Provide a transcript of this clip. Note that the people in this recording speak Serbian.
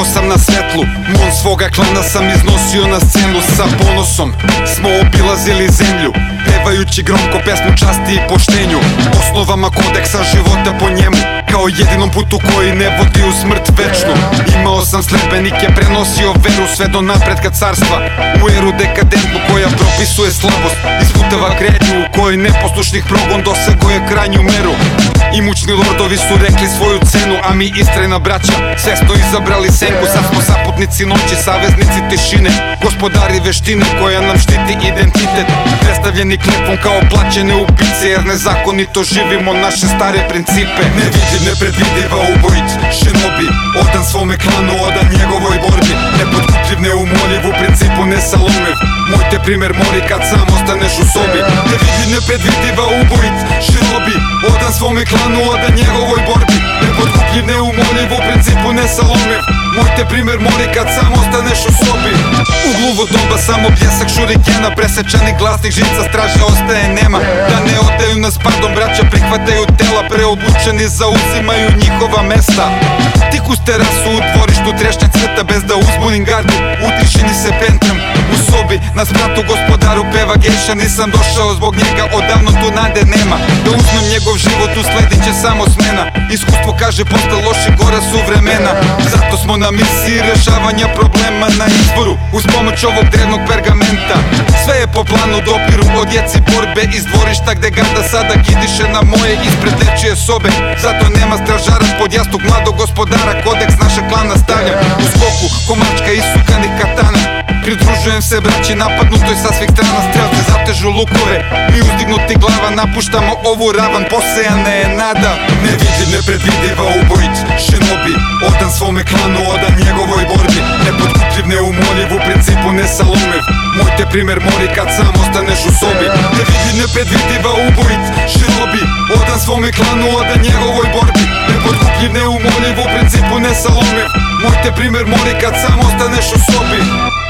Živo sam na svetlu. Mon svoga klana sam iznosio na scenu Sa ponosom. Smo obilazili zemlju Pevajući gromko pesmu časti i poštenju. Osnovama kodeksa života po njemu Kao jedinom putu koji ne vodi u smrt večnu. Imao sam sledbenike, prenosio veru sve do napretka carstva. U eru dekadentnu koja propisuje slabost. Isputava kretnju u kojoj neposlušnih progon dosego je krajnju meru. Imućni lordovi su rekli svoju cenu A mi istrajna braća svesno izabrali senku. Sad smo saputnici noći, saveznici tišine Gospodari veštine koja nam štiti identitet Predstavljeni klepom kao plaćene ubice Jer nezakonito živimo naše stare principe. Ne vidi nepredvidiva ubojit Shinobi, odan svome klanu, odan njegovoj borbi. Nepodkupljiv, neumoljiv, u principu nesalomiv Moj te primer mori kad sam ostaneš u sobi. Ne vidi nepredvidiva ubojit Shinobi, odan svome klanu, odan njegovoj borbi И не умолив во принципу несаломив Моите пример мори кад само останеш у соби. Углово доба, само плесак шурикена Пресечени гласни жица, стража остае нема. Да не отеју на спадом, брача прихватеју тела Преобучени заузимају njihova места. Тику сте расу у дворишту, трешне цвета Без да узбуним гарду, утишини се пен na spratu gospodaru peva geša Nisam došao zbog njega odavno tu nade nema. Da uzmem njegov život usledit će samo smena. Iskustvo kaže posle loši gora su vremena. Zato smo na misiji rešavanja problema na izboru Uz pomoć ovog drevnog pergamenta. Sve je po planu dopiru od jeci borbe iz dvorišta Gde gada sada kidiše na moje ispred dečije sobe. Zato nema stražara pod jastuk mladog gospodara Kodeks чуем се брачи нападнут тој са свих страна стрелце затежу лукове. И уздигнути глава напуштамо ову раван посејана е нада. Невидив непредвидева убојит шиноби. Одан своме клану одан неговој борби. Не би неумолив у принципу несаломив мојте пример мори кад сам останеш у соби. Невидив непредвидева убојит шиноби. Одан своме клану одан неговој борби. Не би неумолив у принципу несаломив мојте пример мори кад сам останеш у соби.